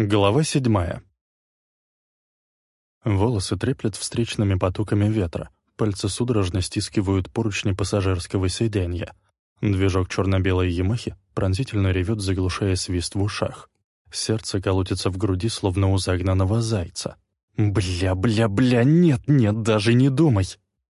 Глава седьмая. Волосы треплет встречными потоками ветра, пальцы судорожно стискивают поручни пассажирского сиденья. Движок черно-белой Ямахи пронзительно ревет, заглушая свист в ушах. Сердце колотится в груди, словно у загнанного зайца. «Бля, бля, бля, нет, нет, даже не думай!»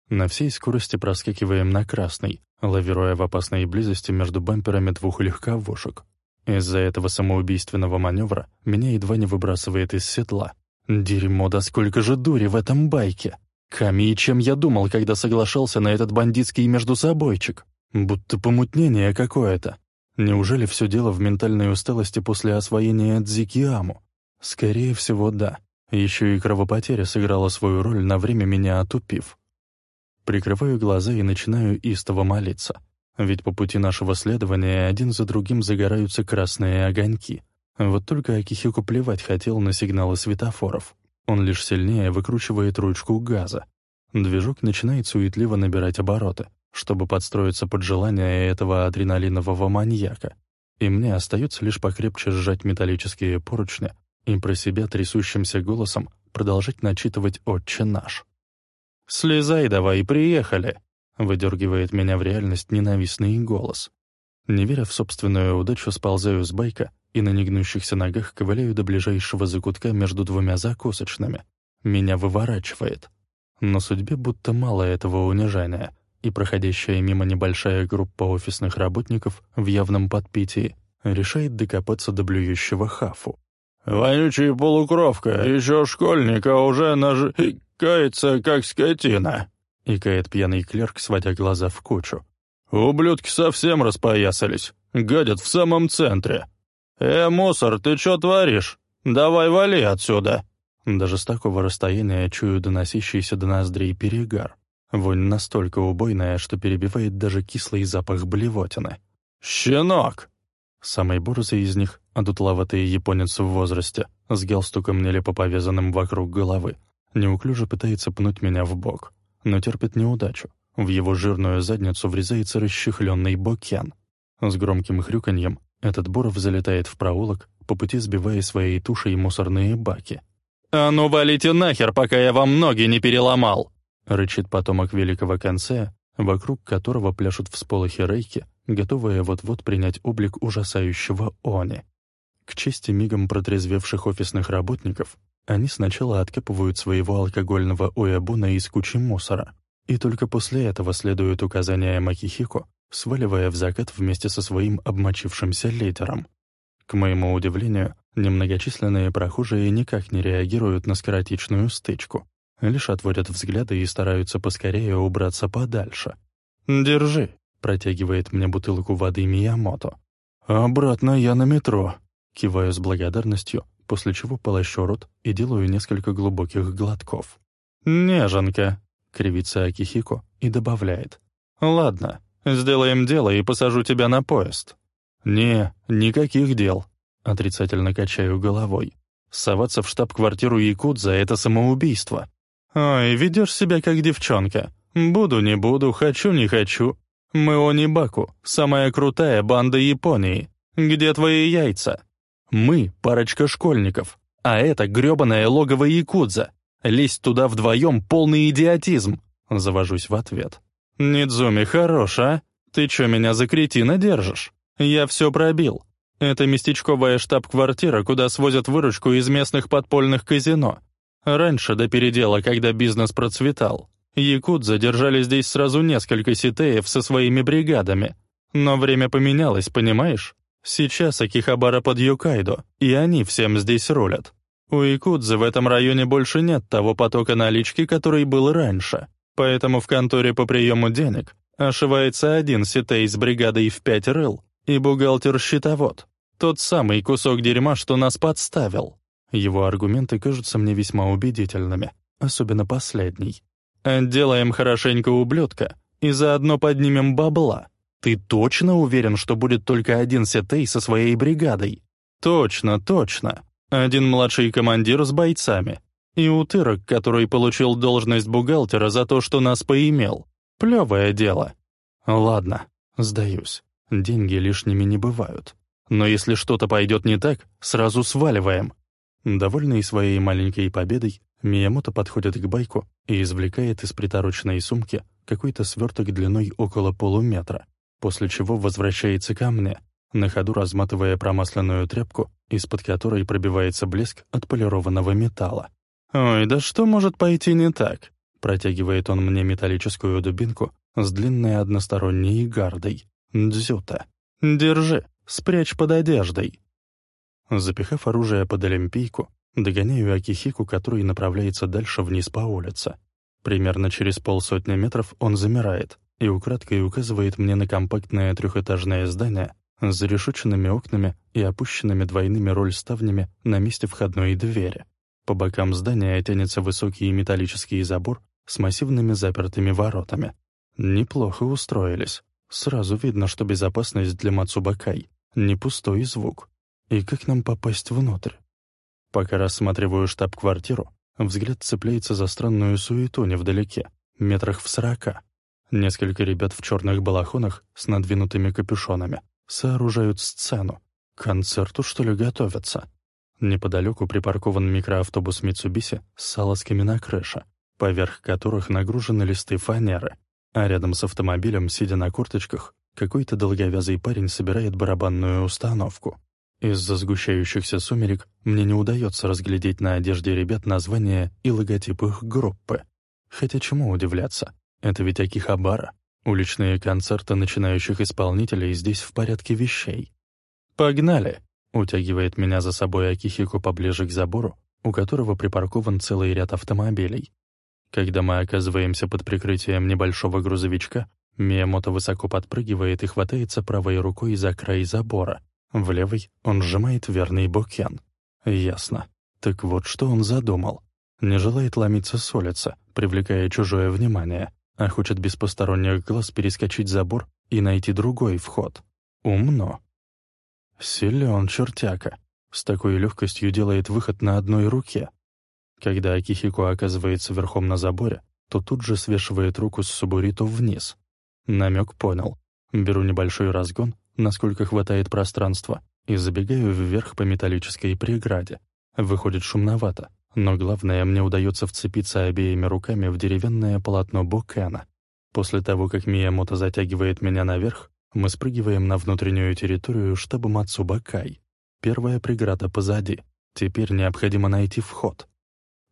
На всей скорости проскакиваем на красный, лавируя в опасной близости между бамперами двух легковушек. Из-за этого самоубийственного маневра меня едва не выбрасывает из седла. Дерьмо, да сколько же дури в этом байке! Ками, и чем я думал, когда соглашался на этот бандитский междусобойчик? Будто помутнение какое-то. Неужели все дело в ментальной усталости после освоения Дзикиаму? Скорее всего, да. Еще и кровопотеря сыграла свою роль, на время меня отупив. Прикрываю глаза и начинаю истово молиться. Ведь по пути нашего следования один за другим загораются красные огоньки. Вот только Акихико плевать хотел на сигналы светофоров. Он лишь сильнее выкручивает ручку газа. Движок начинает суетливо набирать обороты, чтобы подстроиться под желание этого адреналинового маньяка. И мне остается лишь покрепче сжать металлические поручни и про себя трясущимся голосом продолжать начитывать «Отче наш». «Слезай давай, приехали!» Выдергивает меня в реальность ненавистный голос. Не веря в собственную удачу, сползаю с байка и на негнущихся ногах ковыляю до ближайшего закутка между двумя закусочными. Меня выворачивает. Но судьбе будто мало этого унижения, и проходящая мимо небольшая группа офисных работников в явном подпитии решает докопаться до блюющего хафу. «Вонючий полукровка, еще школьник, а уже нажикается, как скотина!» — икает пьяный клерк, сводя глаза в кучу. «Ублюдки совсем распоясались. Гадят в самом центре. Э, мусор, ты что творишь? Давай вали отсюда!» Даже с такого расстояния чую доносящийся до ноздрей перегар. Вонь настолько убойная, что перебивает даже кислый запах блевотины. «Щенок!» Самый борзый из них, одутловатый японец в возрасте, с галстуком нелепо повязанным вокруг головы, неуклюже пытается пнуть меня в бок но терпит неудачу. В его жирную задницу врезается расщехленный бокен. С громким хрюканьем этот Боров залетает в проулок, по пути сбивая своей тушей мусорные баки. «А ну валите нахер, пока я вам ноги не переломал!» рычит потомок великого конца, вокруг которого пляшут всполохи рейки, готовые вот-вот принять облик ужасающего Они. К чести мигом протрезвевших офисных работников, они сначала откапывают своего алкогольного уябуна из кучи мусора, и только после этого следуют указания Макихико, сваливая в закат вместе со своим обмочившимся лидером. К моему удивлению, немногочисленные прохожие никак не реагируют на скоротечную стычку, лишь отводят взгляды и стараются поскорее убраться подальше. «Держи», — протягивает мне бутылку воды Миямото. «Обратно я на метро», — киваю с благодарностью, после чего полощу рот и делаю несколько глубоких глотков. «Неженка», — кривится Акихико и добавляет. «Ладно, сделаем дело и посажу тебя на поезд». «Не, никаких дел», — отрицательно качаю головой. «Соваться в штаб-квартиру Якудза — это самоубийство». «Ой, ведешь себя как девчонка. Буду, не буду, хочу, не хочу. Мы Онибаку, самая крутая банда Японии. Где твои яйца?» Мы — парочка школьников, а это грёбаное логово Якудза. Лезть туда вдвоем — полный идиотизм. Завожусь в ответ. «Нидзуми, хорош, а? Ты чё, меня за кретина держишь? Я всё пробил. Это местечковая штаб-квартира, куда свозят выручку из местных подпольных казино. Раньше, до передела, когда бизнес процветал, якудза держали здесь сразу несколько ситеев со своими бригадами. Но время поменялось, понимаешь? Сейчас Акихабара под Юкайдо, и они всем здесь рулят. У Якудзы в этом районе больше нет того потока налички, который был раньше. Поэтому в конторе по приему денег ошивается один сетей с бригадой в пять рыл и бухгалтер-счетовод. Тот самый кусок дерьма, что нас подставил. Его аргументы кажутся мне весьма убедительными, особенно последний. «Отделаем хорошенько ублюдка и заодно поднимем бабла», ты точно уверен, что будет только один Сетей со своей бригадой? Точно, точно. Один младший командир с бойцами. И утырок, который получил должность бухгалтера за то, что нас поимел. Плевое дело. Ладно, сдаюсь. Деньги лишними не бывают. Но если что-то пойдет не так, сразу сваливаем. Довольный своей маленькой победой, Миямото подходит к байку и извлекает из притороченной сумки какой-то сверток длиной около полуметра, после чего возвращается ко мне, на ходу разматывая промасленную тряпку, из-под которой пробивается блеск от полированного металла. «Ой, да что может пойти не так?» Протягивает он мне металлическую дубинку с длинной односторонней гардой. «Дзюта. Держи, спрячь под одеждой». Запихав оружие под олимпийку, догоняю Акихику, который направляется дальше вниз по улице. Примерно через полсотни метров он замирает и украдкой указывает мне на компактное трехэтажное здание с зарешеченными окнами и опущенными двойными рольставнями на месте входной двери. По бокам здания тянется высокий металлический забор с массивными запертыми воротами. Неплохо устроились. Сразу видно, что безопасность для Мацубакай — не пустой звук. И как нам попасть внутрь? Пока рассматриваю штаб-квартиру, Взгляд цепляется за странную суету невдалеке, метрах в сорока. Несколько ребят в черных балахонах с надвинутыми капюшонами сооружают сцену. К концерту, что ли, готовятся? Неподалеку припаркован микроавтобус Митсубиси с салазками на крыше, поверх которых нагружены листы фанеры, а рядом с автомобилем, сидя на курточках, какой-то долговязый парень собирает барабанную установку. Из-за сгущающихся сумерек мне не удается разглядеть на одежде ребят названия и логотип их группы. Хотя чему удивляться? Это ведь Акихабара. Уличные концерты начинающих исполнителей здесь в порядке вещей. «Погнали!» — утягивает меня за собой Акихико поближе к забору, у которого припаркован целый ряд автомобилей. Когда мы оказываемся под прикрытием небольшого грузовичка, Миямото высоко подпрыгивает и хватается правой рукой за край забора, в левой он сжимает верный бокен. Ясно. Так вот, что он задумал. Не желает ломиться с улицы, привлекая чужое внимание, а хочет без посторонних глаз перескочить забор и найти другой вход. Умно. Силен чертяка. С такой легкостью делает выход на одной руке. Когда Акихико оказывается верхом на заборе, то тут же свешивает руку с Субурито вниз. Намек понял. Беру небольшой разгон насколько хватает пространства, и забегаю вверх по металлической преграде. Выходит шумновато, но главное, мне удается вцепиться обеими руками в деревянное полотно Бокена. После того, как Миямото затягивает меня наверх, мы спрыгиваем на внутреннюю территорию штаба Мацубакай. Первая преграда позади. Теперь необходимо найти вход.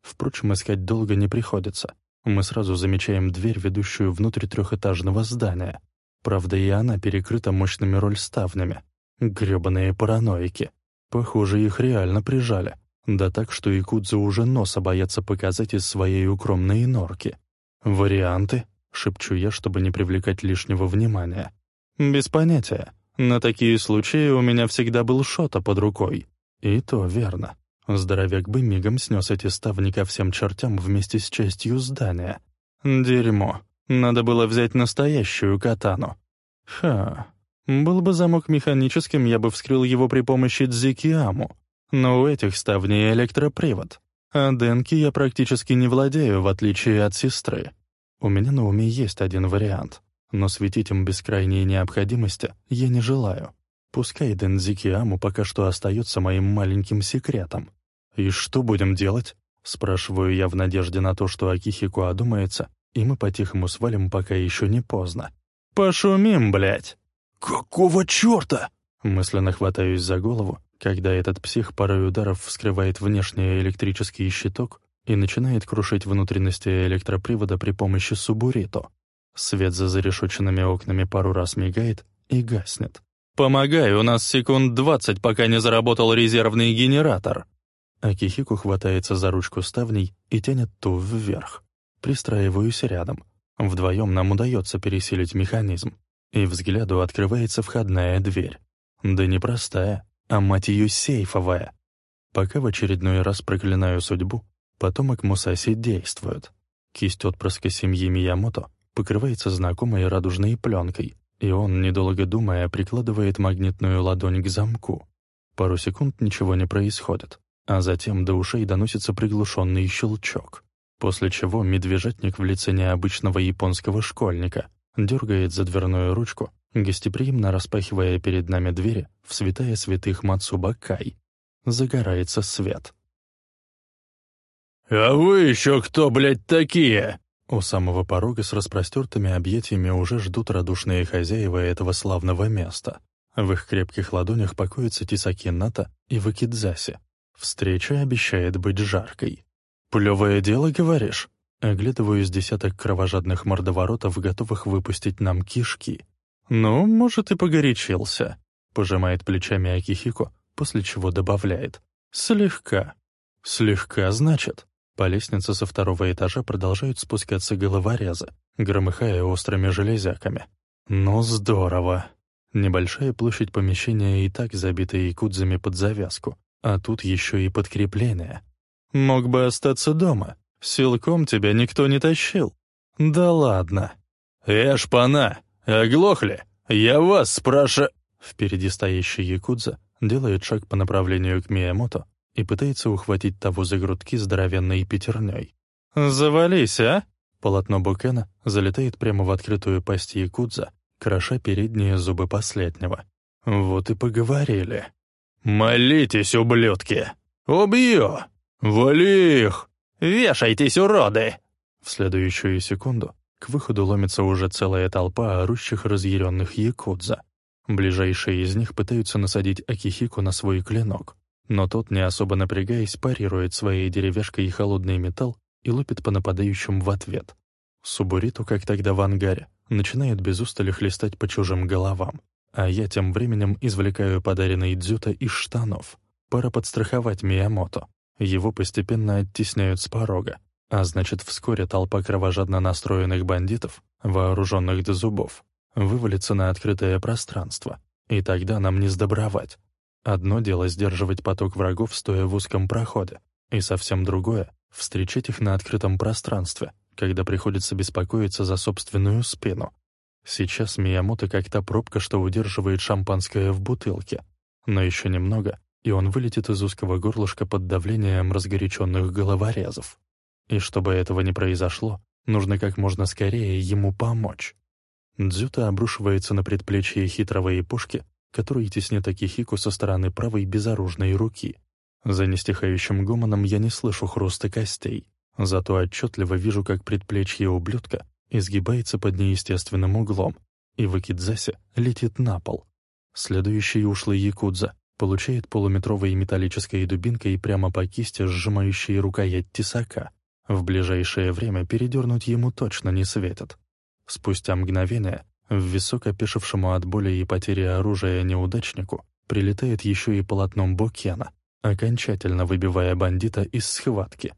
Впрочем, искать долго не приходится. Мы сразу замечаем дверь, ведущую внутрь трехэтажного здания — Правда, и она перекрыта мощными рольставнями. Грёбаные параноики. Похоже, их реально прижали. Да так, что якудзы уже носа боятся показать из своей укромной норки. «Варианты?» — шепчу я, чтобы не привлекать лишнего внимания. «Без понятия. На такие случаи у меня всегда был шота под рукой». И то верно. Здоровяк бы мигом снес эти ставни ко всем чертям вместе с частью здания. Дерьмо. Надо было взять настоящую катану. Ха, был бы замок механическим, я бы вскрыл его при помощи дзикиаму. Но у этих ставней электропривод. А денки я практически не владею, в отличие от сестры. У меня на уме есть один вариант, но светить им без крайней необходимости я не желаю. Пускай Дензикиаму пока что остается моим маленьким секретом. «И что будем делать?» — спрашиваю я в надежде на то, что Акихико одумается и мы по-тихому свалим, пока еще не поздно. «Пошумим, блядь!» «Какого черта?» Мысленно хватаюсь за голову, когда этот псих парой ударов вскрывает внешний электрический щиток и начинает крушить внутренности электропривода при помощи субурито. Свет за зарешоченными окнами пару раз мигает и гаснет. «Помогай, у нас секунд двадцать, пока не заработал резервный генератор!» Акихику хватается за ручку ставней и тянет ту вверх. Пристраиваюсь рядом. Вдвоем нам удается пересилить механизм. И взгляду открывается входная дверь. Да не простая, а, мать ее, сейфовая. Пока в очередной раз проклинаю судьбу, потомок Мусаси действует. Кисть отпрыска семьи Миямото покрывается знакомой радужной пленкой, и он, недолго думая, прикладывает магнитную ладонь к замку. Пару секунд ничего не происходит, а затем до ушей доносится приглушенный щелчок после чего медвежатник в лице необычного японского школьника дергает за дверную ручку, гостеприимно распахивая перед нами двери в святая святых Мацубакай. Загорается свет. «А вы еще кто, блядь, такие?» У самого порога с распростертыми объятиями уже ждут радушные хозяева этого славного места. В их крепких ладонях покоятся тисаки Ната и Вакидзаси. Встреча обещает быть жаркой. «Плевое дело, говоришь?» Оглядываюсь десяток кровожадных мордоворотов, готовых выпустить нам кишки. «Ну, может, и погорячился», — пожимает плечами Акихико, после чего добавляет. «Слегка». «Слегка, значит?» По лестнице со второго этажа продолжают спускаться головорезы, громыхая острыми железяками. «Ну, здорово!» Небольшая площадь помещения и так забита якудзами под завязку, а тут еще и подкрепление. «Мог бы остаться дома. Силком тебя никто не тащил». «Да ладно». «Эшпана! Оглохли? Я вас спрашиваю...» Впереди стоящий якудза делает шаг по направлению к Миямото, и пытается ухватить того за грудки здоровенной пятерней. «Завались, а?» Полотно Букена залетает прямо в открытую пасть Якудза, кроша передние зубы последнего. Вот и поговорили. «Молитесь, ублюдки! Убью! Вали их! Вешайтесь, уроды!» В следующую секунду к выходу ломится уже целая толпа орущих разъяренных якудза. Ближайшие из них пытаются насадить Акихику на свой клинок, но тот, не особо напрягаясь, парирует своей деревяшкой холодный металл и лупит по нападающим в ответ. Субуриту, как тогда в ангаре, начинает без устали хлестать по чужим головам, а я тем временем извлекаю подаренный дзюта из штанов. Пора подстраховать Миямото. Его постепенно оттесняют с порога, а значит, вскоре толпа кровожадно настроенных бандитов, вооруженных до зубов, вывалится на открытое пространство, и тогда нам не сдобровать. Одно дело сдерживать поток врагов, стоя в узком проходе, и совсем другое — встречать их на открытом пространстве, когда приходится беспокоиться за собственную спину. Сейчас Миямото как та пробка, что удерживает шампанское в бутылке. Но еще немного, и он вылетит из узкого горлышка под давлением разгоряченных головорезов. И чтобы этого не произошло, нужно как можно скорее ему помочь. Дзюта обрушивается на предплечье хитрого япошки, который теснит Акихику со стороны правой безоружной руки. За нестихающим гомоном я не слышу хруста костей, зато отчетливо вижу, как предплечье ублюдка изгибается под неестественным углом, и Вакидзаси летит на пол. Следующий ушлый якудза получает полуметровой металлической дубинкой прямо по кисти, сжимающей рукоять тесака. В ближайшее время передернуть ему точно не светит. Спустя мгновение в висок опешившему от боли и потери оружия неудачнику прилетает еще и полотном Бокена, окончательно выбивая бандита из схватки.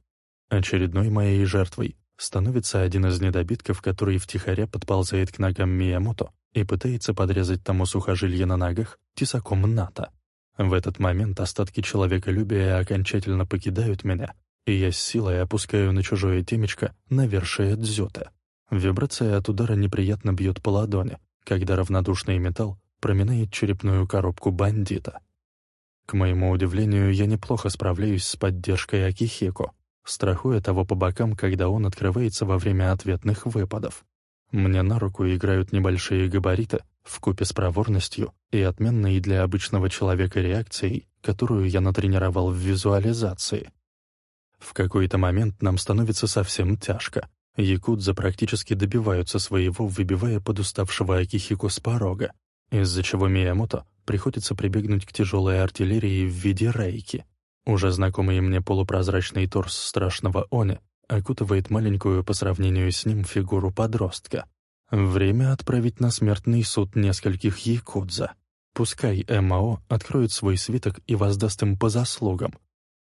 Очередной моей жертвой становится один из недобитков, который втихаря подползает к ногам Миямото и пытается подрезать тому сухожилие на ногах тесаком ната. В этот момент остатки человеколюбия окончательно покидают меня, и я с силой опускаю на чужое темечко навершие дзюта. Вибрация от удара неприятно бьет по ладони, когда равнодушный металл проминает черепную коробку бандита. К моему удивлению, я неплохо справляюсь с поддержкой Акихеко, страхуя того по бокам, когда он открывается во время ответных выпадов. Мне на руку играют небольшие габариты, вкупе с проворностью и отменной для обычного человека реакцией, которую я натренировал в визуализации. В какой-то момент нам становится совсем тяжко, Якудза практически добиваются своего, выбивая подуставшего Акихико с порога, из-за чего Миямото приходится прибегнуть к тяжелой артиллерии в виде рейки. Уже знакомый мне полупрозрачный торс страшного Они окутывает маленькую по сравнению с ним фигуру подростка. Время отправить на смертный суд нескольких якудза. Пускай МАО откроет свой свиток и воздаст им по заслугам.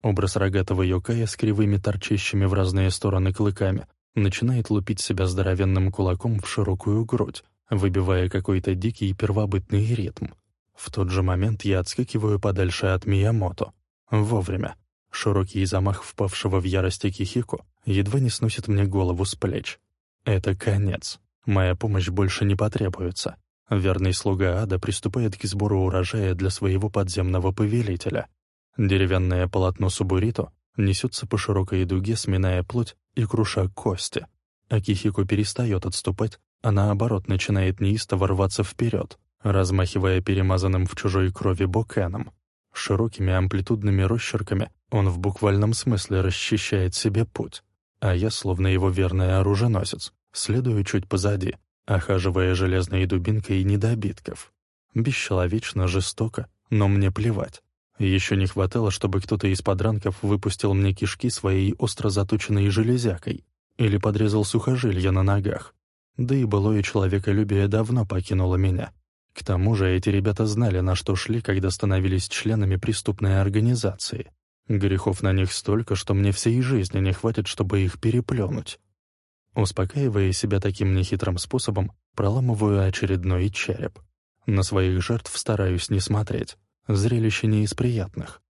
Образ рогатого Йокая с кривыми торчащими в разные стороны клыками начинает лупить себя здоровенным кулаком в широкую грудь, выбивая какой-то дикий первобытный ритм. В тот же момент я отскакиваю подальше от Миямото. Вовремя. Широкий замах впавшего в ярости Кихико едва не сносит мне голову с плеч. Это конец. Моя помощь больше не потребуется. Верный слуга ада приступает к сбору урожая для своего подземного повелителя. Деревянное полотно Субурито несется по широкой дуге, сминая плоть и круша кости. Акихико перестает отступать, а наоборот начинает неистово рваться вперед, размахивая перемазанным в чужой крови бокеном. Широкими амплитудными росчерками он в буквальном смысле расчищает себе путь, а я, словно его верный оруженосец, следую чуть позади, охаживая железной дубинкой недобитков. Бесчеловечно, жестоко, но мне плевать. Еще не хватало, чтобы кто-то из подранков выпустил мне кишки своей остро заточенной железякой или подрезал сухожилья на ногах. Да и былое человеколюбие давно покинуло меня. К тому же эти ребята знали, на что шли, когда становились членами преступной организации. Грехов на них столько, что мне всей жизни не хватит, чтобы их переплюнуть. Успокаивая себя таким нехитрым способом, проламываю очередной череп. На своих жертв стараюсь не смотреть. Зрелище не из приятных.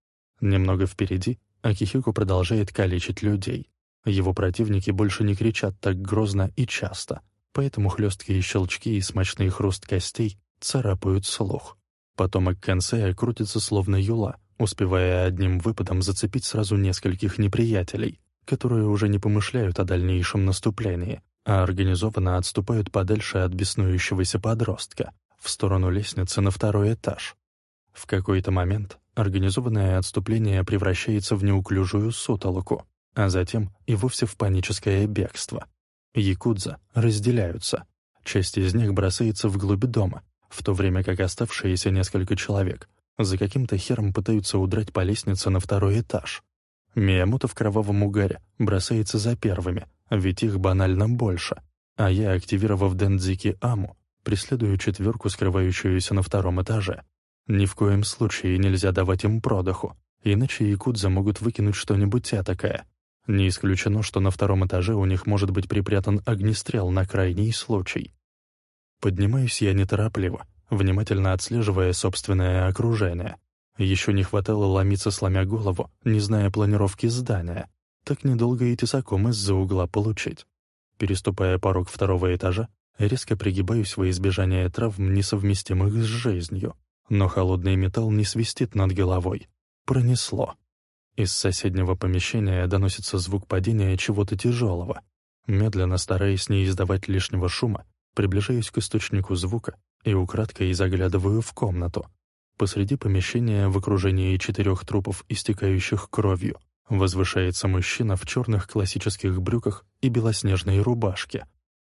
Немного впереди Акихико продолжает калечить людей. Его противники больше не кричат так грозно и часто, поэтому хлесткие щелчки и смачный хруст костей царапают слух. Потомок Кэнсея крутится словно юла, успевая одним выпадом зацепить сразу нескольких неприятелей, которые уже не помышляют о дальнейшем наступлении, а организованно отступают подальше от беснующегося подростка, в сторону лестницы на второй этаж. В какой-то момент организованное отступление превращается в неуклюжую сутолоку, а затем и вовсе в паническое бегство. Якудза разделяются. Часть из них бросается вглубь дома, в то время как оставшиеся несколько человек за каким-то хером пытаются удрать по лестнице на второй этаж. Миямото в кровавом угаре бросается за первыми, ведь их банально больше, а я, активировав Дендзики Аму, преследую четверку, скрывающуюся на втором этаже. Ни в коем случае нельзя давать им продыху, иначе якудза могут выкинуть что-нибудь этакое. Не исключено, что на втором этаже у них может быть припрятан огнестрел на крайний случай. Поднимаюсь я неторопливо, внимательно отслеживая собственное окружение. Еще не хватало ломиться, сломя голову, не зная планировки здания. Так недолго и тесаком из-за угла получить. Переступая порог второго этажа, резко пригибаюсь во избежание травм, несовместимых с жизнью но холодный металл не свистит над головой. Пронесло. Из соседнего помещения доносится звук падения чего-то тяжелого. Медленно, стараясь не издавать лишнего шума, приближаюсь к источнику звука и украдкой заглядываю в комнату. Посреди помещения, в окружении четырех трупов, истекающих кровью, возвышается мужчина в черных классических брюках и белоснежной рубашке.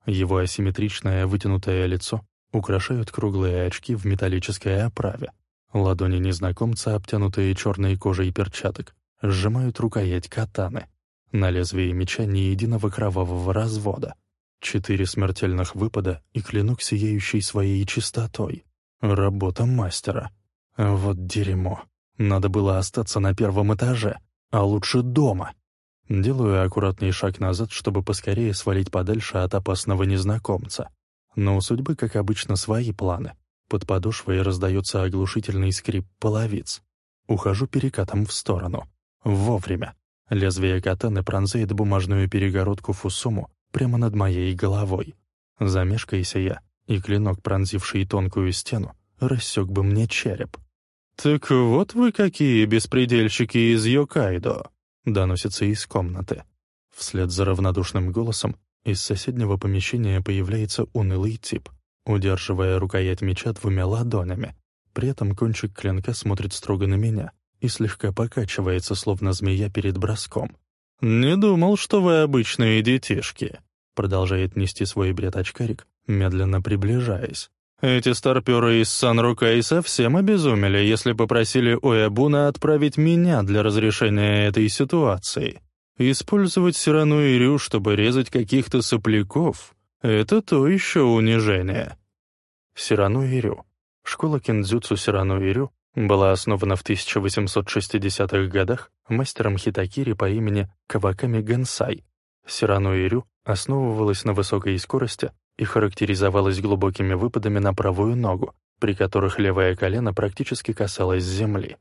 Его асимметричное вытянутое лицо украшают круглые очки в металлической оправе. Ладони незнакомца, обтянутые черной кожей перчаток, сжимают рукоять катаны. На лезвии меча ни единого кровавого развода. Четыре смертельных выпада и клинок, сияющий своей чистотой. Работа мастера. Вот дерьмо. Надо было остаться на первом этаже, а лучше дома. Делаю аккуратный шаг назад, чтобы поскорее свалить подальше от опасного незнакомца. Но у судьбы, как обычно, свои планы. Под подошвой раздается оглушительный скрип половиц. Ухожу перекатом в сторону. Вовремя. Лезвие катаны пронзает бумажную перегородку Фусуму прямо над моей головой. Замешкайся я, и клинок, пронзивший тонкую стену, рассек бы мне череп. «Так вот вы какие беспредельщики из Йокайдо!» — доносится из комнаты. Вслед за равнодушным голосом из соседнего помещения появляется унылый тип, удерживая рукоять меча двумя ладонями. При этом кончик клинка смотрит строго на меня и слегка покачивается, словно змея перед броском. «Не думал, что вы обычные детишки», — продолжает нести свой бред очкарик, медленно приближаясь. «Эти старпёры из Сан-Рука совсем обезумели, если попросили Уэбуна отправить меня для разрешения этой ситуации. Использовать Сирану Ирю, чтобы резать каких-то сопляков — это то еще унижение. Сирану Ирю. Школа киндзюцу Сирану Ирю была основана в 1860-х годах мастером хитакири по имени Каваками Гансай. Сирану Ирю основывалась на высокой скорости и характеризовалась глубокими выпадами на правую ногу, при которых левое колено практически касалось земли.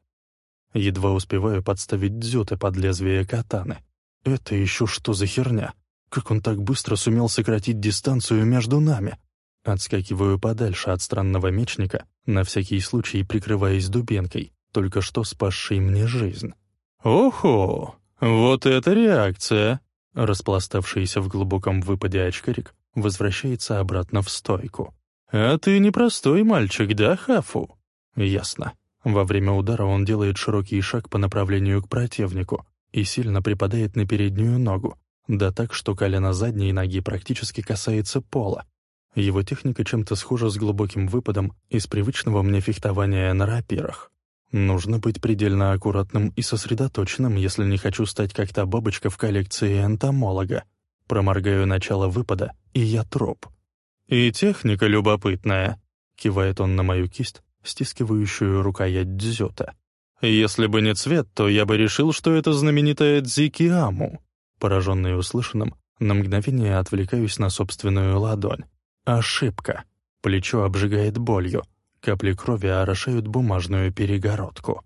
Едва успеваю подставить дзюты под лезвие катаны. Это еще что за херня? Как он так быстро сумел сократить дистанцию между нами? Отскакиваю подальше от странного мечника, на всякий случай прикрываясь дубенкой, только что спасшей мне жизнь. «Охо! Вот это реакция!» Распластавшийся в глубоком выпаде очкарик возвращается обратно в стойку. «А ты непростой мальчик, да, Хафу?» «Ясно. Во время удара он делает широкий шаг по направлению к противнику и сильно припадает на переднюю ногу, да так, что колено задней ноги практически касается пола. Его техника чем-то схожа с глубоким выпадом из привычного мне фехтования на рапирах. Нужно быть предельно аккуратным и сосредоточенным, если не хочу стать как та бабочка в коллекции энтомолога. Проморгаю начало выпада, и я троп. «И техника любопытная», — кивает он на мою кисть, стискивающую рукоять дзюта. «Если бы не цвет, то я бы решил, что это знаменитая дзикиаму». Пораженный услышанным, на мгновение отвлекаюсь на собственную ладонь. Ошибка. Плечо обжигает болью. Капли крови орошают бумажную перегородку.